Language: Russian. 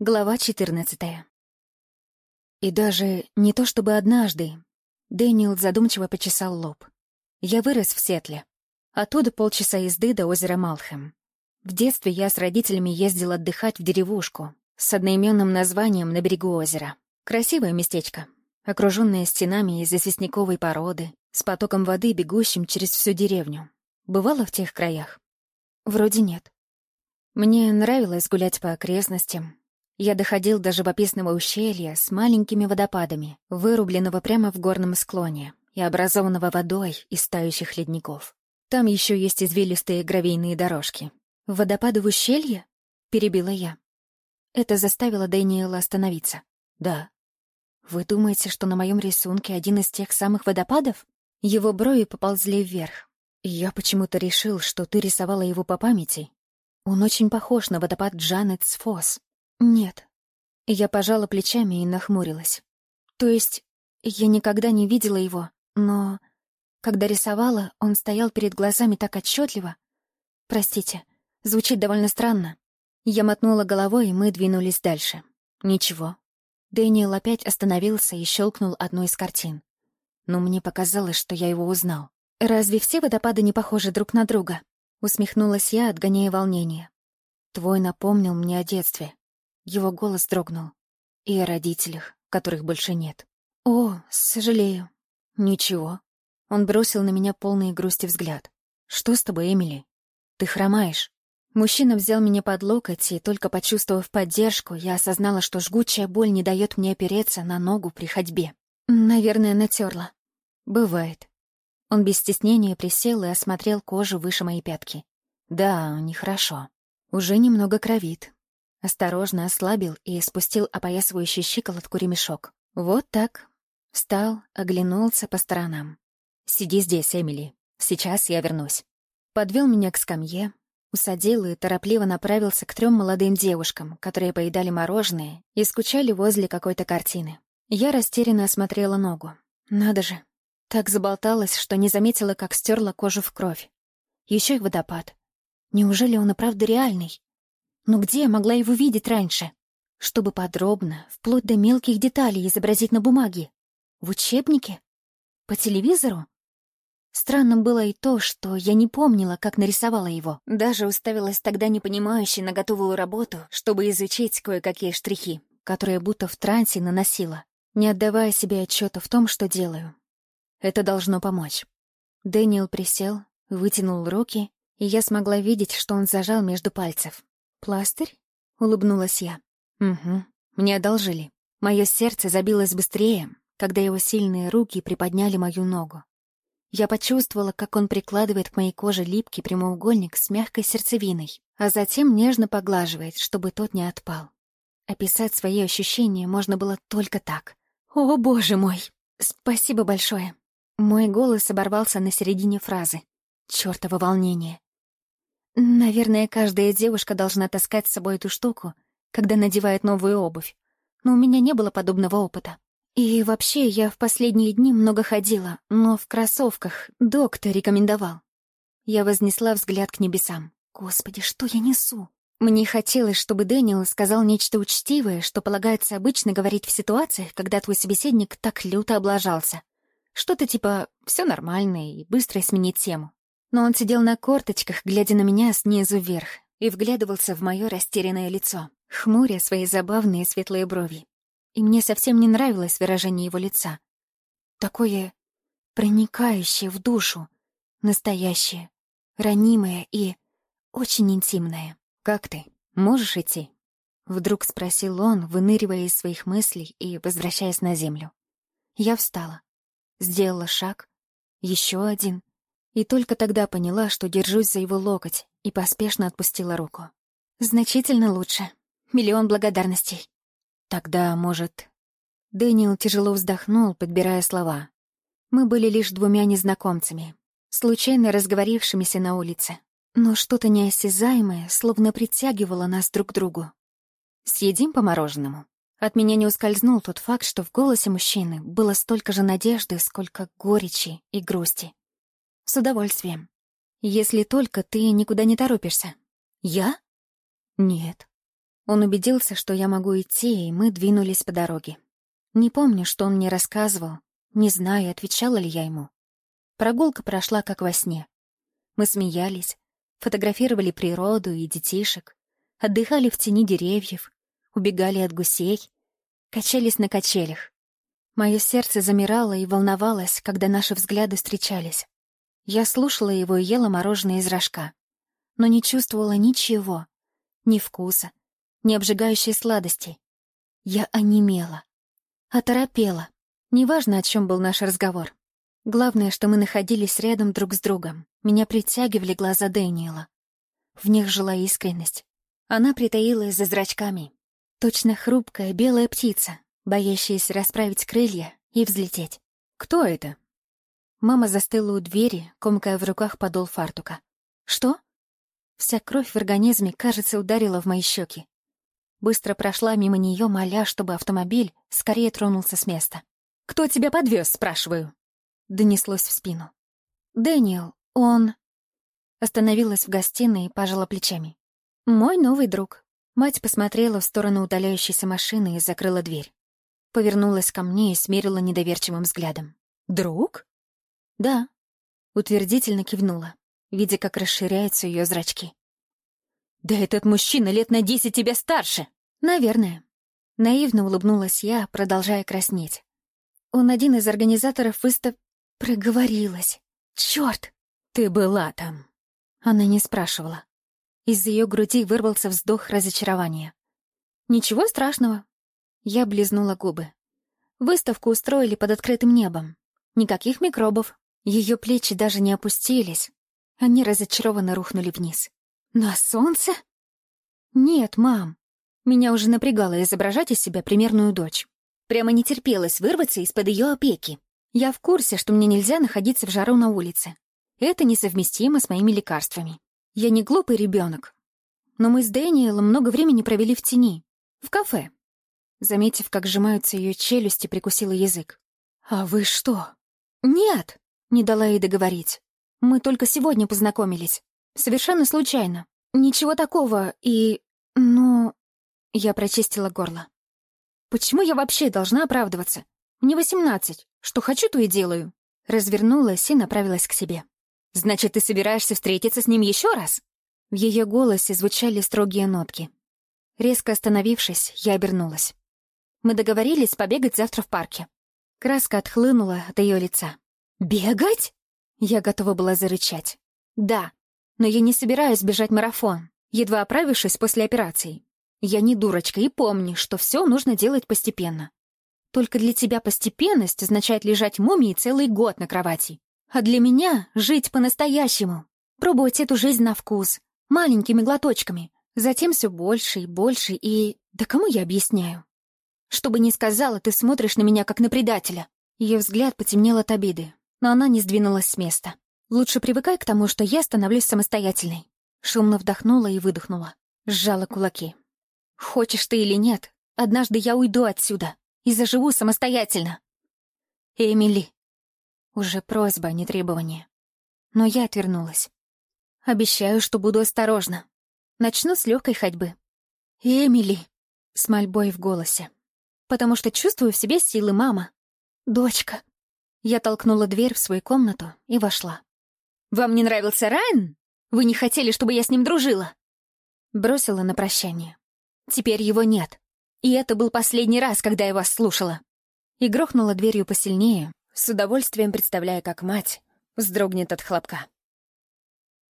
Глава 14. И даже не то чтобы однажды. Дэниел задумчиво почесал лоб. Я вырос в Сетле. Оттуда полчаса езды до озера Малхэм. В детстве я с родителями ездил отдыхать в деревушку с одноименным названием на берегу озера. Красивое местечко, окруженное стенами из известняковой породы, с потоком воды, бегущим через всю деревню. Бывало в тех краях? Вроде нет. Мне нравилось гулять по окрестностям, я доходил до живописного ущелья с маленькими водопадами, вырубленного прямо в горном склоне и образованного водой из тающих ледников. Там еще есть извилистые гравийные дорожки. «Водопады в ущелье?» — перебила я. Это заставило Дэниела остановиться. «Да». «Вы думаете, что на моем рисунке один из тех самых водопадов?» Его брови поползли вверх. «Я почему-то решил, что ты рисовала его по памяти. Он очень похож на водопад Джанет Сфос, «Нет». Я пожала плечами и нахмурилась. То есть я никогда не видела его, но... Когда рисовала, он стоял перед глазами так отчетливо. Простите, звучит довольно странно. Я мотнула головой, и мы двинулись дальше. Ничего. Дэниел опять остановился и щелкнул одну из картин. Но мне показалось, что я его узнал. «Разве все водопады не похожи друг на друга?» Усмехнулась я, отгоняя волнение. «Твой напомнил мне о детстве. Его голос дрогнул. И о родителях, которых больше нет. «О, сожалею». «Ничего». Он бросил на меня полный грусти взгляд. «Что с тобой, Эмили? Ты хромаешь». Мужчина взял меня под локоть, и только почувствовав поддержку, я осознала, что жгучая боль не дает мне опереться на ногу при ходьбе. Наверное, натерла. Бывает. Он без стеснения присел и осмотрел кожу выше моей пятки. Да, нехорошо. Уже немного кровит, Осторожно ослабил и спустил опоясывающий щиколотку ремешок. Вот так. Встал, оглянулся по сторонам. «Сиди здесь, Эмили. Сейчас я вернусь». Подвел меня к скамье, усадил и торопливо направился к трем молодым девушкам, которые поедали мороженое и скучали возле какой-то картины. Я растерянно осмотрела ногу. Надо же. Так заболталась, что не заметила, как стерла кожу в кровь. Еще и водопад. Неужели он и правда реальный? Но где я могла его видеть раньше? Чтобы подробно, вплоть до мелких деталей изобразить на бумаге? В учебнике? По телевизору? Странным было и то, что я не помнила, как нарисовала его. Даже уставилась тогда непонимающе на готовую работу, чтобы изучить кое-какие штрихи, которые будто в трансе наносила, не отдавая себе отчета в том, что делаю. Это должно помочь. Дэниел присел, вытянул руки, и я смогла видеть, что он зажал между пальцев. «Пластырь?» — улыбнулась я. «Угу. Мне одолжили. Мое сердце забилось быстрее, когда его сильные руки приподняли мою ногу. Я почувствовала, как он прикладывает к моей коже липкий прямоугольник с мягкой сердцевиной, а затем нежно поглаживает, чтобы тот не отпал. Описать свои ощущения можно было только так. «О, боже мой! Спасибо большое!» Мой голос оборвался на середине фразы. Чёртово волнение. Наверное, каждая девушка должна таскать с собой эту штуку, когда надевает новую обувь. Но у меня не было подобного опыта. И вообще, я в последние дни много ходила, но в кроссовках доктор рекомендовал. Я вознесла взгляд к небесам. Господи, что я несу? Мне хотелось, чтобы Дэниел сказал нечто учтивое, что полагается обычно говорить в ситуациях, когда твой собеседник так люто облажался. Что-то типа «все нормально» и быстро сменить тему но он сидел на корточках, глядя на меня снизу вверх, и вглядывался в мое растерянное лицо, хмуря свои забавные светлые брови. И мне совсем не нравилось выражение его лица. Такое проникающее в душу, настоящее, ранимое и очень интимное. «Как ты? Можешь идти?» Вдруг спросил он, выныривая из своих мыслей и возвращаясь на землю. Я встала, сделала шаг, еще один — и только тогда поняла, что держусь за его локоть, и поспешно отпустила руку. «Значительно лучше. Миллион благодарностей». «Тогда, может...» Дэниел тяжело вздохнул, подбирая слова. Мы были лишь двумя незнакомцами, случайно разговорившимися на улице. Но что-то неосязаемое словно притягивало нас друг к другу. «Съедим по мороженому?» От меня не ускользнул тот факт, что в голосе мужчины было столько же надежды, сколько горечи и грусти. «С удовольствием. Если только ты никуда не торопишься». «Я?» «Нет». Он убедился, что я могу идти, и мы двинулись по дороге. Не помню, что он мне рассказывал, не знаю, отвечала ли я ему. Прогулка прошла как во сне. Мы смеялись, фотографировали природу и детишек, отдыхали в тени деревьев, убегали от гусей, качались на качелях. Мое сердце замирало и волновалось, когда наши взгляды встречались. Я слушала его и ела мороженое из рожка, но не чувствовала ничего, ни вкуса, ни обжигающей сладости. Я онемела, оторопела. Неважно, о чем был наш разговор. Главное, что мы находились рядом друг с другом. Меня притягивали глаза Дэниела. В них жила искренность. Она притаилась за зрачками. Точно хрупкая белая птица, боящаяся расправить крылья и взлететь. «Кто это?» Мама застыла у двери, комкая в руках подол фартука. «Что?» Вся кровь в организме, кажется, ударила в мои щеки. Быстро прошла мимо нее, моля, чтобы автомобиль скорее тронулся с места. «Кто тебя подвез, спрашиваю?» — донеслось в спину. «Дэниел, он...» Остановилась в гостиной и пожала плечами. «Мой новый друг». Мать посмотрела в сторону удаляющейся машины и закрыла дверь. Повернулась ко мне и смерила недоверчивым взглядом. «Друг?» «Да», — утвердительно кивнула, видя, как расширяются ее зрачки. «Да этот мужчина лет на десять тебя старше!» «Наверное». Наивно улыбнулась я, продолжая краснеть. Он один из организаторов выстав... Проговорилась. Черт! Ты была там. Она не спрашивала. Из ее груди вырвался вздох разочарования. Ничего страшного. Я близнула губы. Выставку устроили под открытым небом. Никаких микробов. Ее плечи даже не опустились. Они разочарованно рухнули вниз. На солнце? Нет, мам. Меня уже напрягало изображать из себя примерную дочь. Прямо не терпелось вырваться из-под ее опеки. Я в курсе, что мне нельзя находиться в жару на улице. Это несовместимо с моими лекарствами. Я не глупый ребенок. Но мы с Дэниелом много времени провели в тени. В кафе. Заметив, как сжимаются ее челюсти, прикусила язык. «А вы что?» «Нет!» — не дала ей договорить. «Мы только сегодня познакомились. Совершенно случайно. Ничего такого, и... ну...» Я прочистила горло. Почему я вообще должна оправдываться? Мне восемнадцать. Что хочу, то и делаю. Развернулась и направилась к себе. Значит, ты собираешься встретиться с ним еще раз? В ее голосе звучали строгие нотки. Резко остановившись, я обернулась. Мы договорились побегать завтра в парке. Краска отхлынула от ее лица. «Бегать?» Я готова была зарычать. «Да, но я не собираюсь бежать марафон, едва оправившись после операции. Я не дурочка и помни, что все нужно делать постепенно. Только для тебя постепенность означает лежать мумией целый год на кровати. А для меня — жить по-настоящему. Пробовать эту жизнь на вкус, маленькими глоточками. Затем все больше и больше, и... Да кому я объясняю? Что бы ни сказала, ты смотришь на меня, как на предателя. Ее взгляд потемнел от обиды, но она не сдвинулась с места. Лучше привыкай к тому, что я становлюсь самостоятельной. Шумно вдохнула и выдохнула. Сжала кулаки. Хочешь ты или нет, однажды я уйду отсюда и заживу самостоятельно. Эмили. Уже просьба, а не требование. Но я отвернулась. Обещаю, что буду осторожна. Начну с легкой ходьбы. Эмили. С мольбой в голосе. Потому что чувствую в себе силы, мама. Дочка. Я толкнула дверь в свою комнату и вошла. «Вам не нравился Райан? Вы не хотели, чтобы я с ним дружила?» Бросила на прощание. Теперь его нет. И это был последний раз, когда я вас слушала. И грохнула дверью посильнее, с удовольствием представляя, как мать вздрогнет от хлопка.